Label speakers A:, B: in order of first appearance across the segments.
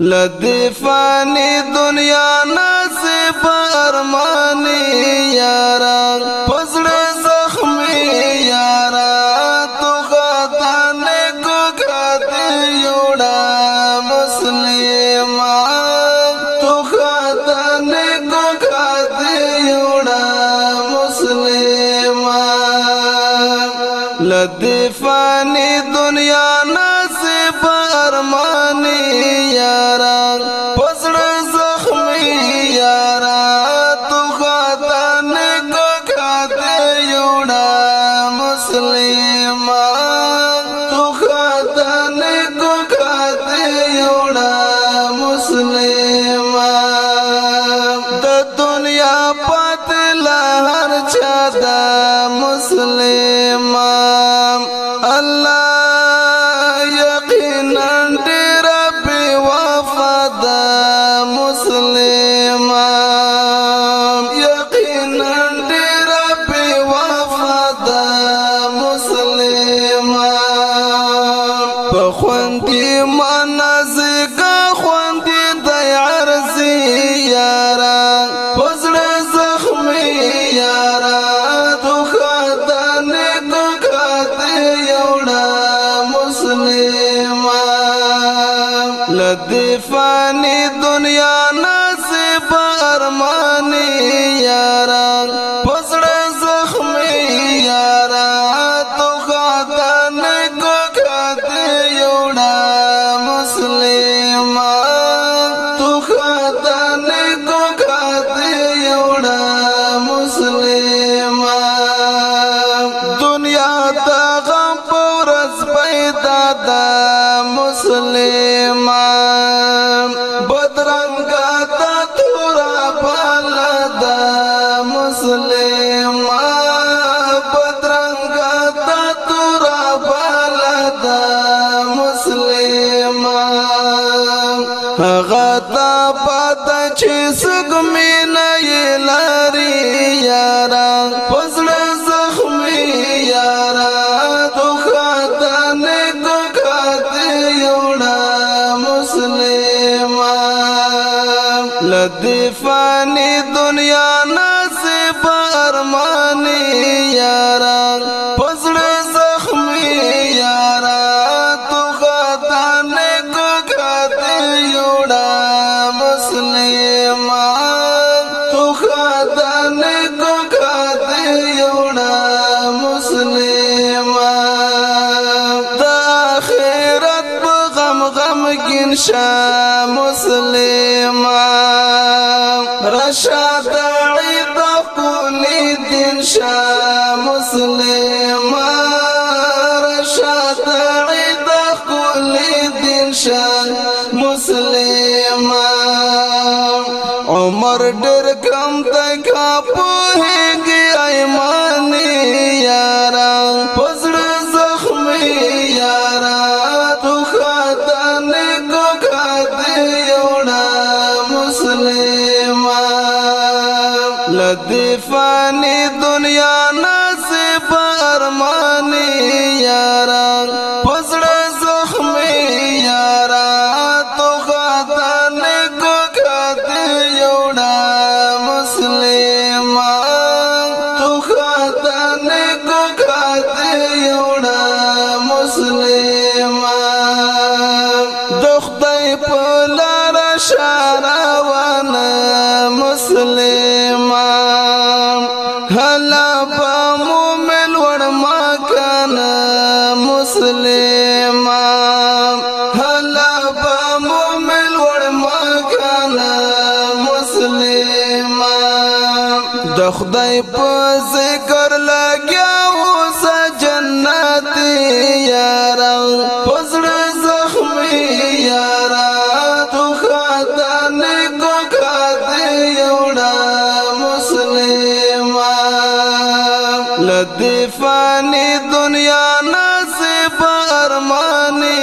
A: لدی فانی دنیا نصیب ارمانی یارا پزڑ زخمی یارا تو خطانے کو کھاتی یوڑا مسلم تو خطانے کو کھاتی یوڑا مسلم لدی فانی دنیا نصیب ارمانی یارا پزړ زخمی یارا تو خاتن کو خاطه یوډا مسلمان مسلم کی منز کا خوند دی عرضی یارا پزر زخمی یارا دکھاتن دکھات یوڑا مسلمان لدفانی غدا پتا چې سګمې نه لاري یارا پزړ زخمي یارا لدفاني شا مسلم رشاد عيد قولي دين شا مسلم رشاد عيد قولي دين شا مسلم عمر در کم تکا پور مسلمان هلا په مومن ور ما کان مسلمان هلا په مومن ور ما کان مسلمان د خدای په ذکر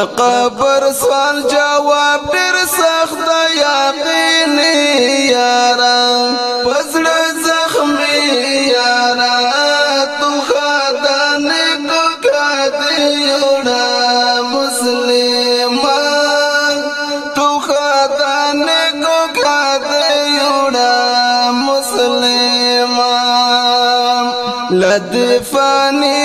A: د قبر سوال جواب ډیر سخت دی یقین یارا پزړ زخم یارا تو خدان کو کدیونا مسلمان لد فانی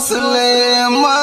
A: Muslim